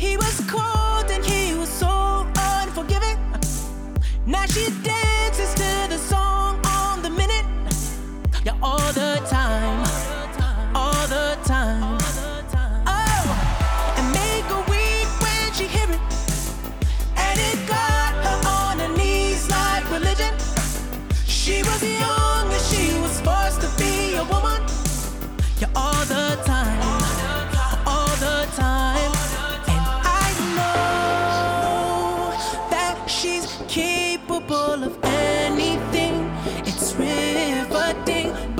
He was cold and he was so unforgiving. Now she's dead. nothing